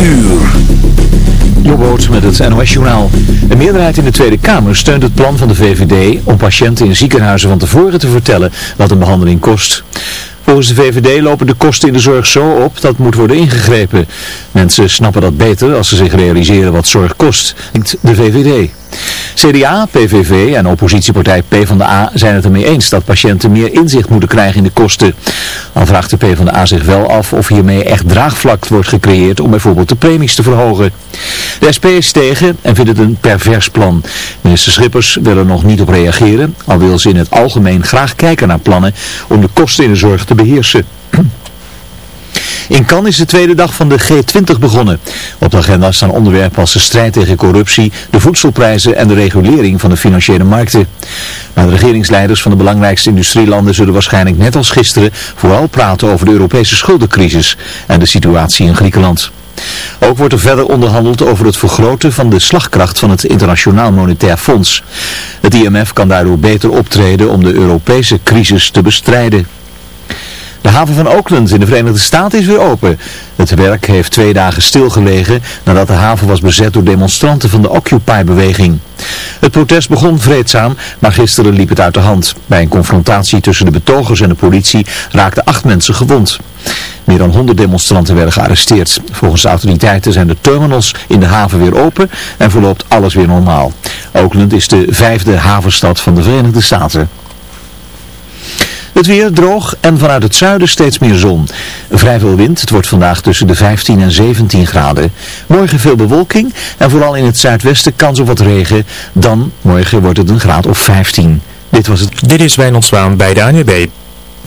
uur. Jobboot met het NOS-journaal. Een meerderheid in de Tweede Kamer steunt het plan van de VVD om patiënten in ziekenhuizen van tevoren te vertellen wat een behandeling kost. Volgens de VVD lopen de kosten in de zorg zo op dat moet worden ingegrepen. Mensen snappen dat beter als ze zich realiseren wat zorg kost, denkt de VVD. CDA, PVV en oppositiepartij PvdA zijn het ermee eens dat patiënten meer inzicht moeten krijgen in de kosten. Al vraagt de PvdA zich wel af of hiermee echt draagvlak wordt gecreëerd om bijvoorbeeld de premies te verhogen. De SP is tegen en vindt het een pervers plan. Minister Schippers wil er nog niet op reageren, al wil ze in het algemeen graag kijken naar plannen om de kosten in de zorg te beheersen. In Cannes is de tweede dag van de G20 begonnen. Op de agenda staan onderwerpen als de strijd tegen corruptie, de voedselprijzen en de regulering van de financiële markten. Maar de regeringsleiders van de belangrijkste industrielanden zullen waarschijnlijk net als gisteren vooral praten over de Europese schuldencrisis en de situatie in Griekenland. Ook wordt er verder onderhandeld over het vergroten van de slagkracht van het Internationaal Monetair Fonds. Het IMF kan daardoor beter optreden om de Europese crisis te bestrijden. De haven van Oakland in de Verenigde Staten is weer open. Het werk heeft twee dagen stilgelegen nadat de haven was bezet door demonstranten van de Occupy-beweging. Het protest begon vreedzaam, maar gisteren liep het uit de hand. Bij een confrontatie tussen de betogers en de politie raakten acht mensen gewond. Meer dan 100 demonstranten werden gearresteerd. Volgens de autoriteiten zijn de terminals in de haven weer open en verloopt alles weer normaal. Oakland is de vijfde havenstad van de Verenigde Staten. Het weer droog en vanuit het zuiden steeds meer zon. Vrij veel wind, het wordt vandaag tussen de 15 en 17 graden. Morgen veel bewolking en vooral in het zuidwesten kans op wat regen. Dan morgen wordt het een graad of 15. Dit was het. Dit is Wijnald Zwaan bij de ANWB.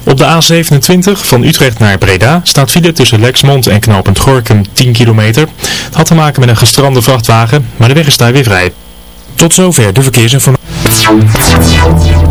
Op de A27 van Utrecht naar Breda staat file tussen Lexmond en knooppunt Gorkum 10 kilometer. Het had te maken met een gestrande vrachtwagen, maar de weg is daar weer vrij. Tot zover de verkeersinformatie.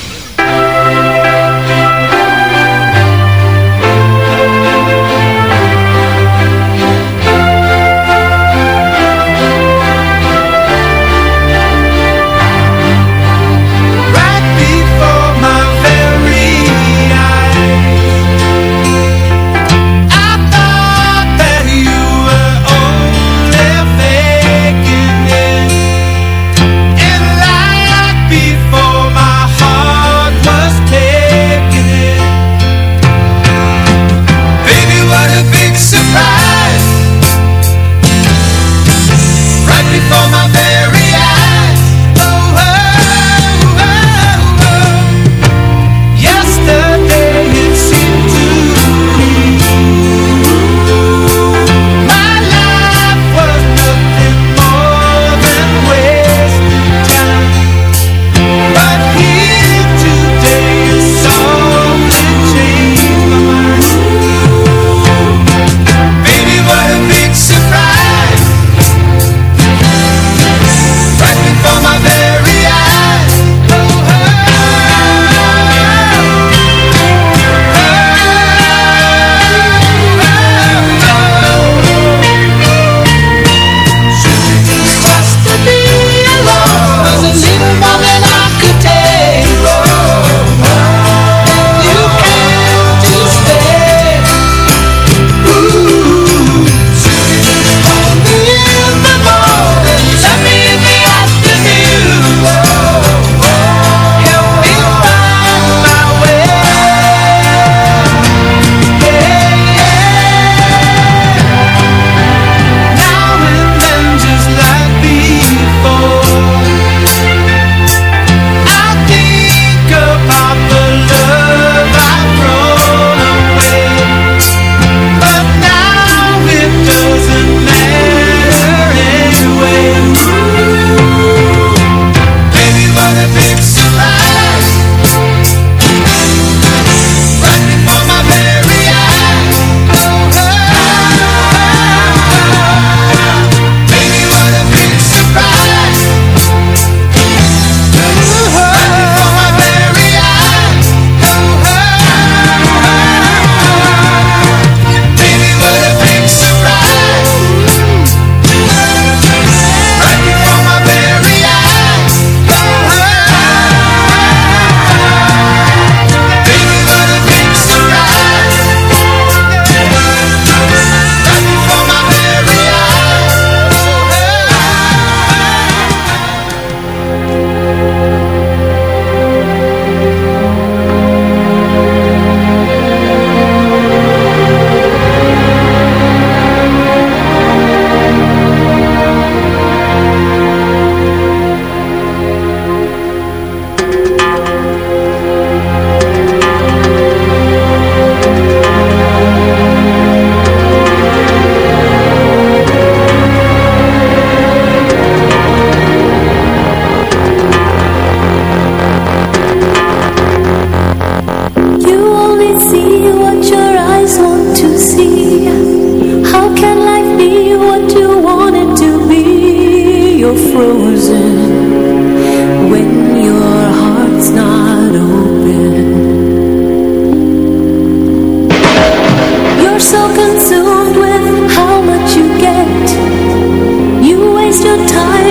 your time.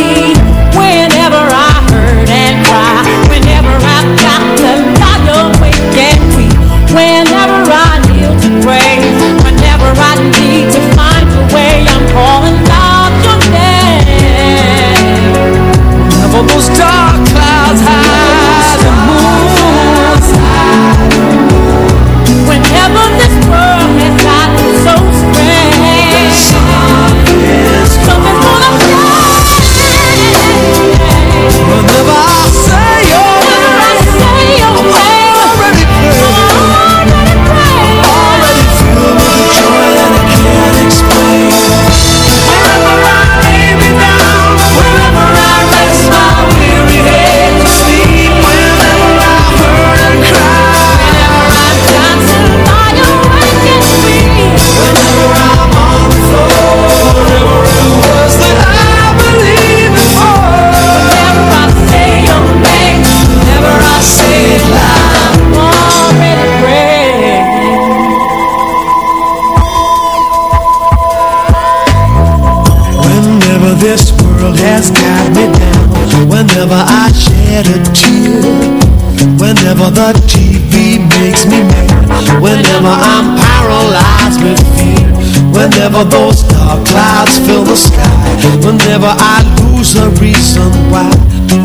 Whenever those dark clouds fill the sky. Whenever I lose a reason why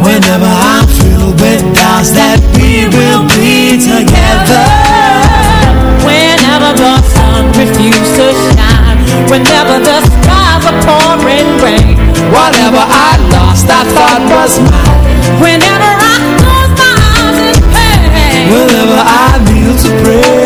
Whenever I'm filled with doubts That we will be together. Whenever the sun refuses to shine Whenever the skies are pouring rain Whatever I lost I thought was mine. Whenever I close my eyes in pain Whenever I kneel to pray.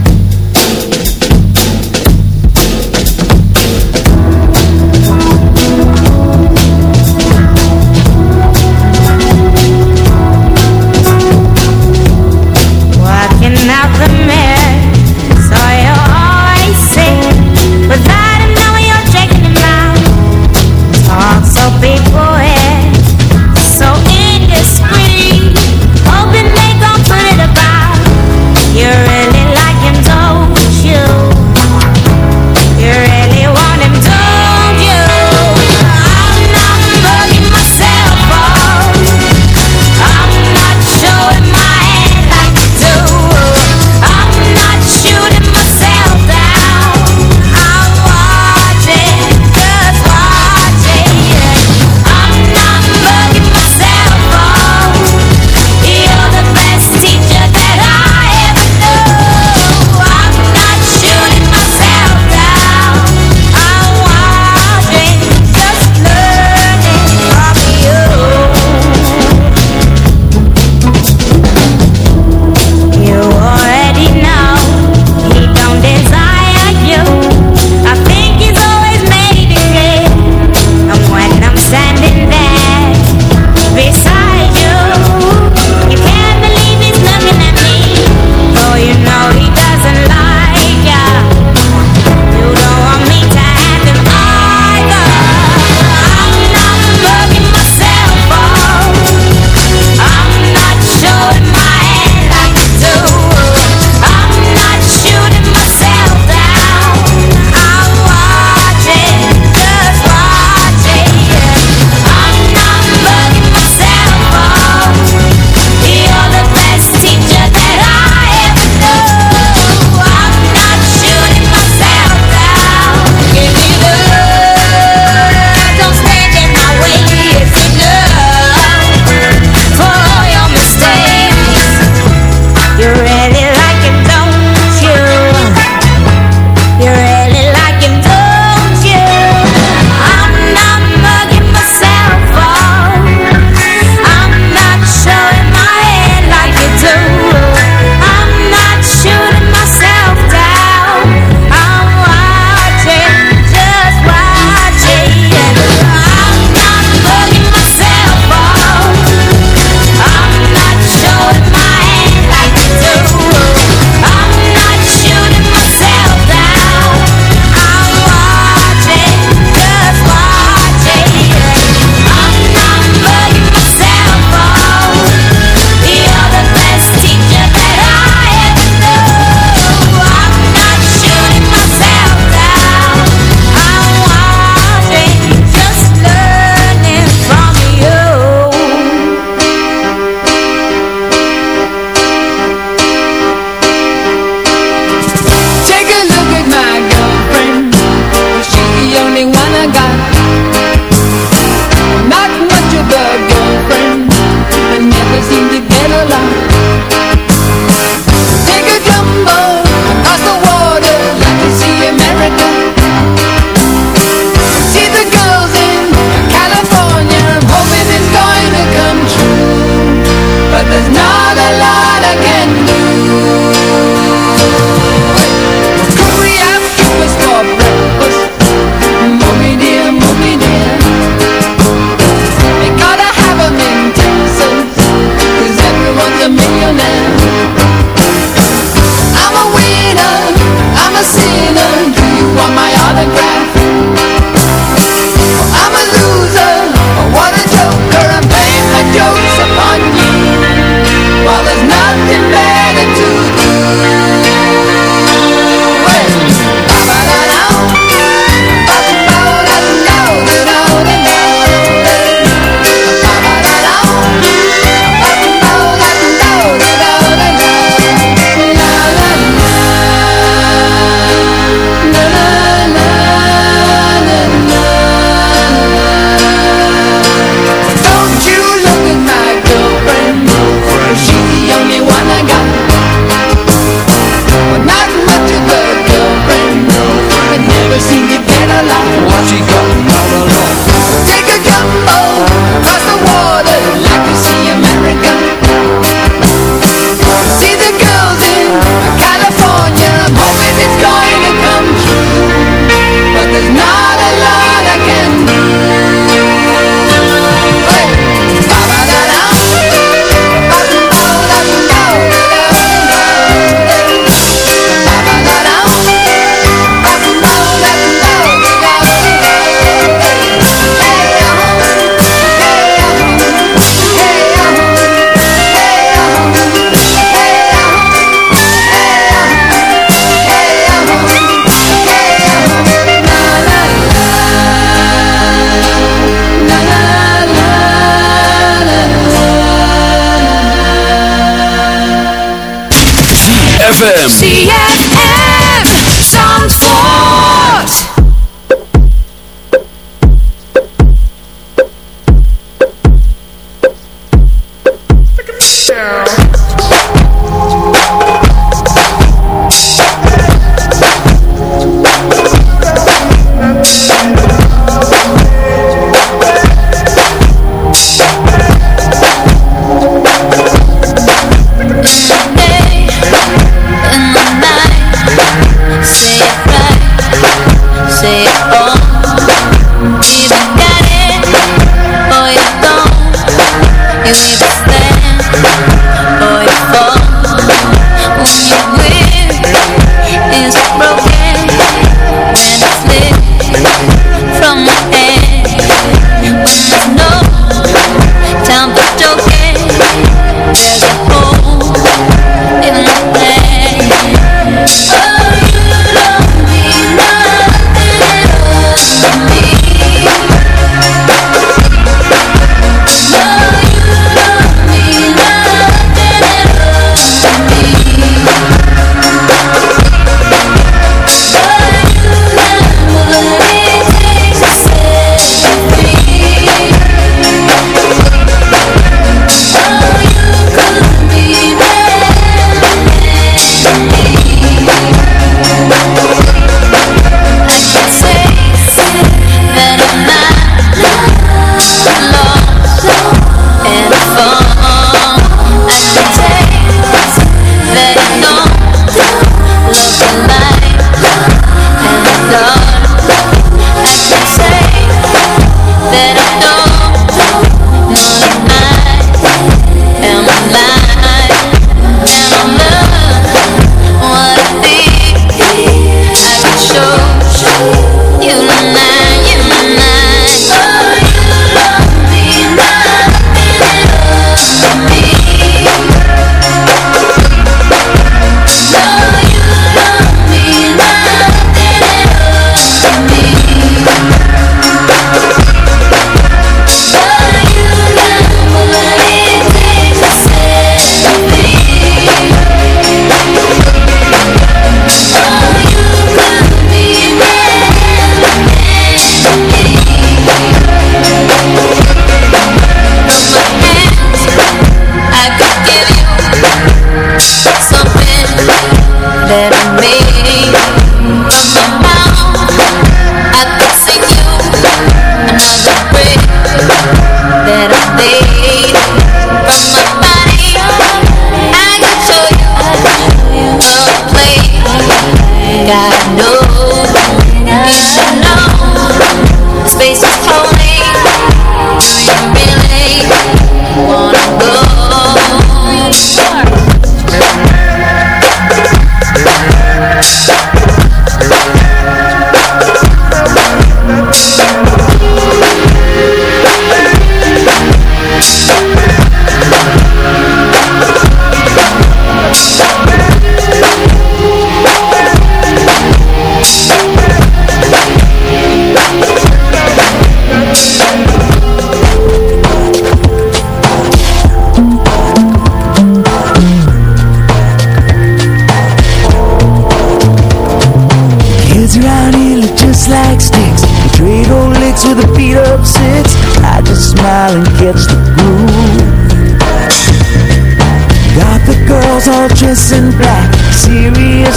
ZFM.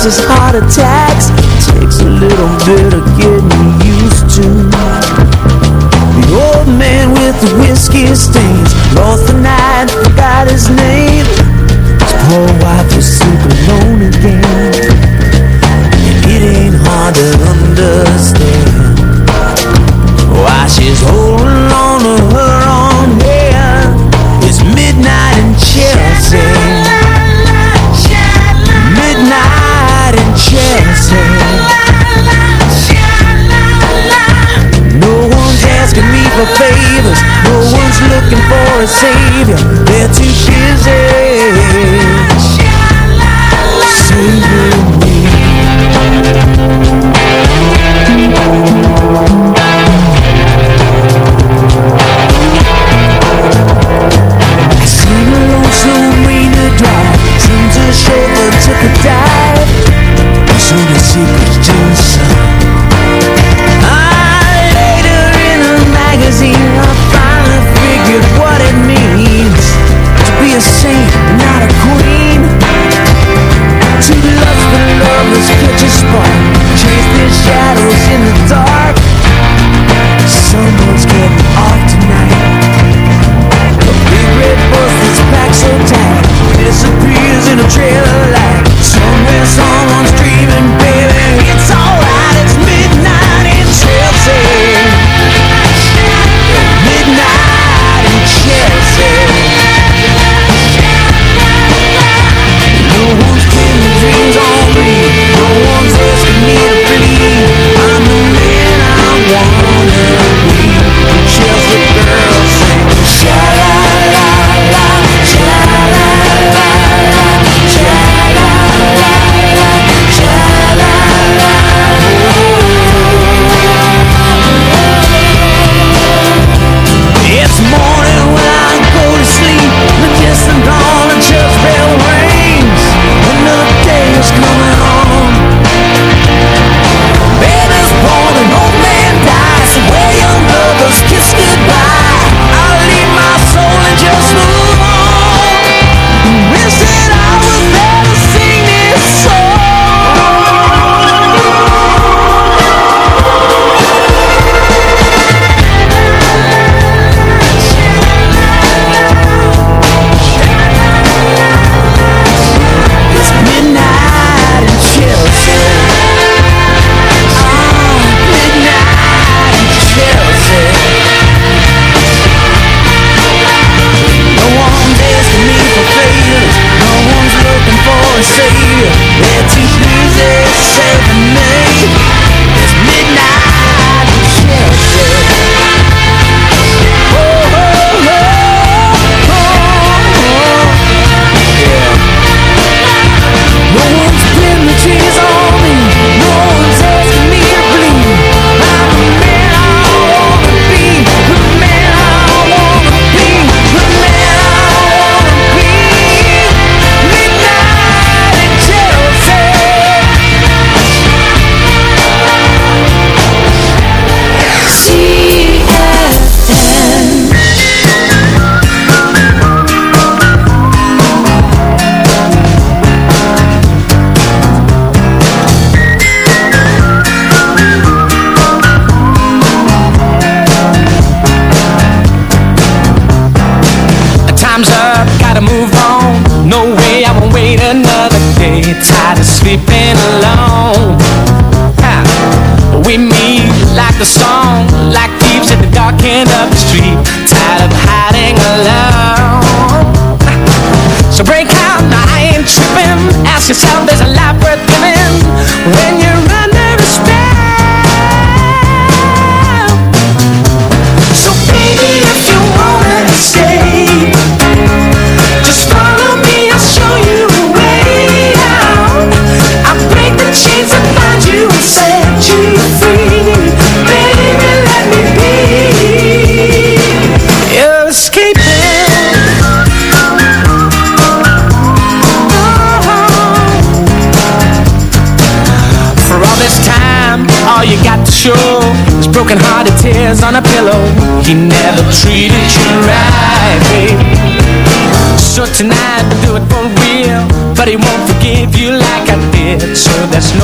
Causes heart attacks. Takes a little bit of getting used to. The old man with the whiskey stains. Lost the night, forgot his name Savior there to There's no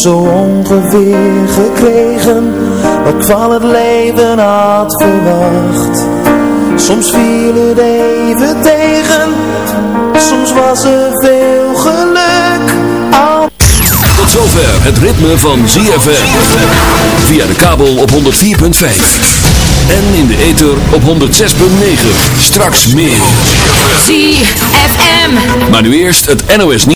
zo ongeveer gekregen wat ik van het leven had verwacht. Soms viel het even tegen, soms was er veel geluk. Al Tot zover het ritme van ZFM. Via de kabel op 104.5. En in de ether op 106.9. Straks meer. ZFM. Maar nu eerst het NOS